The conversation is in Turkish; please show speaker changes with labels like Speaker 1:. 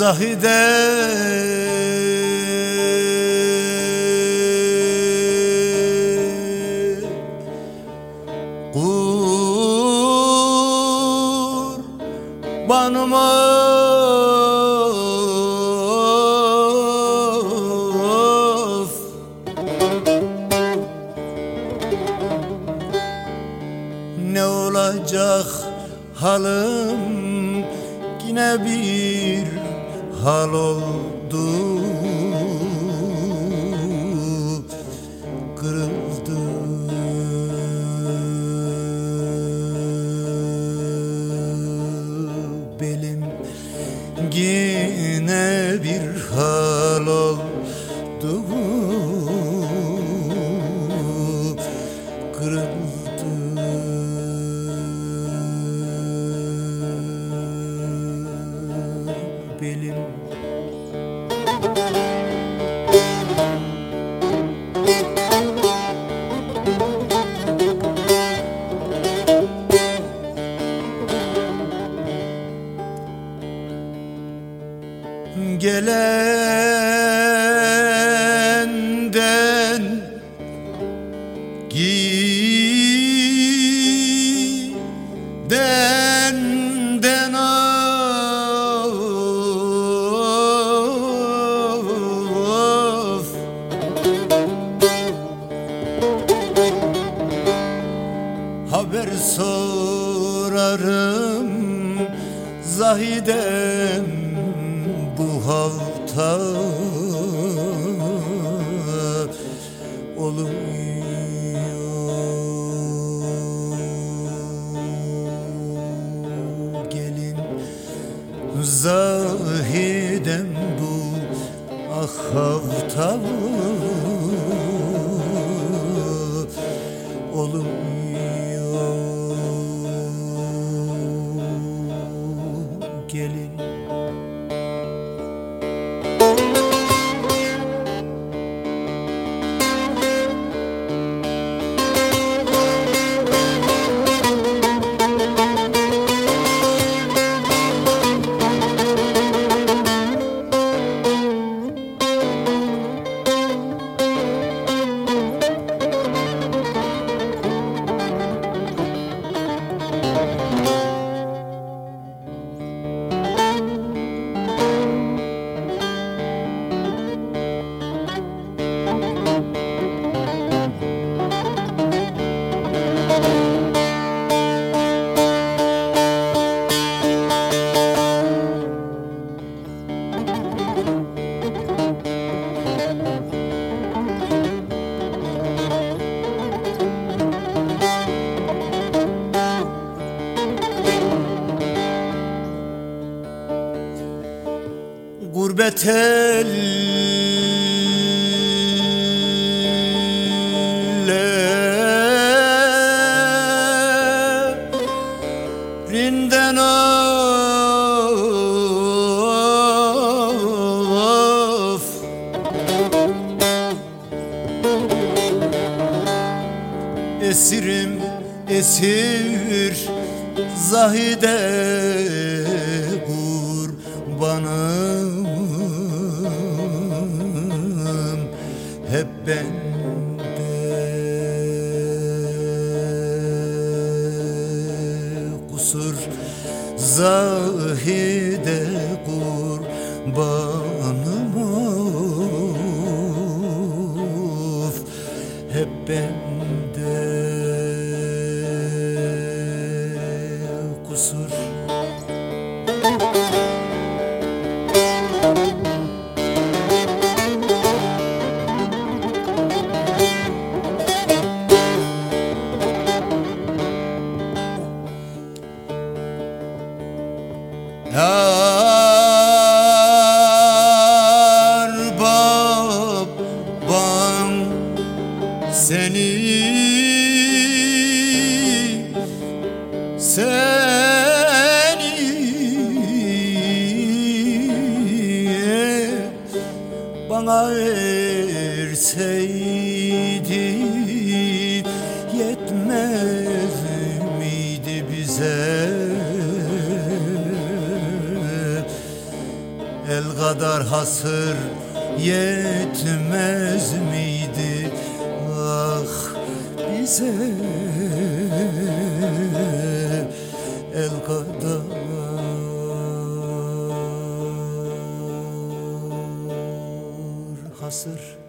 Speaker 1: Zahide. Kurbanım of Ne olacak halim yine bir hal oldu. Kırıldı. Belim Yine bir hal Gelenden Gidenden of Haber sorarım Zahidem ah hafta oluyor Gurbet ellerinden of Esirim esir Zahide kurbanım bende. Kusur Zahide kurbanım. Of Hep bende bana verseydi yetmez miydi bize? El kadar hasır yetmez miydi? Ah bize. El kadar hasır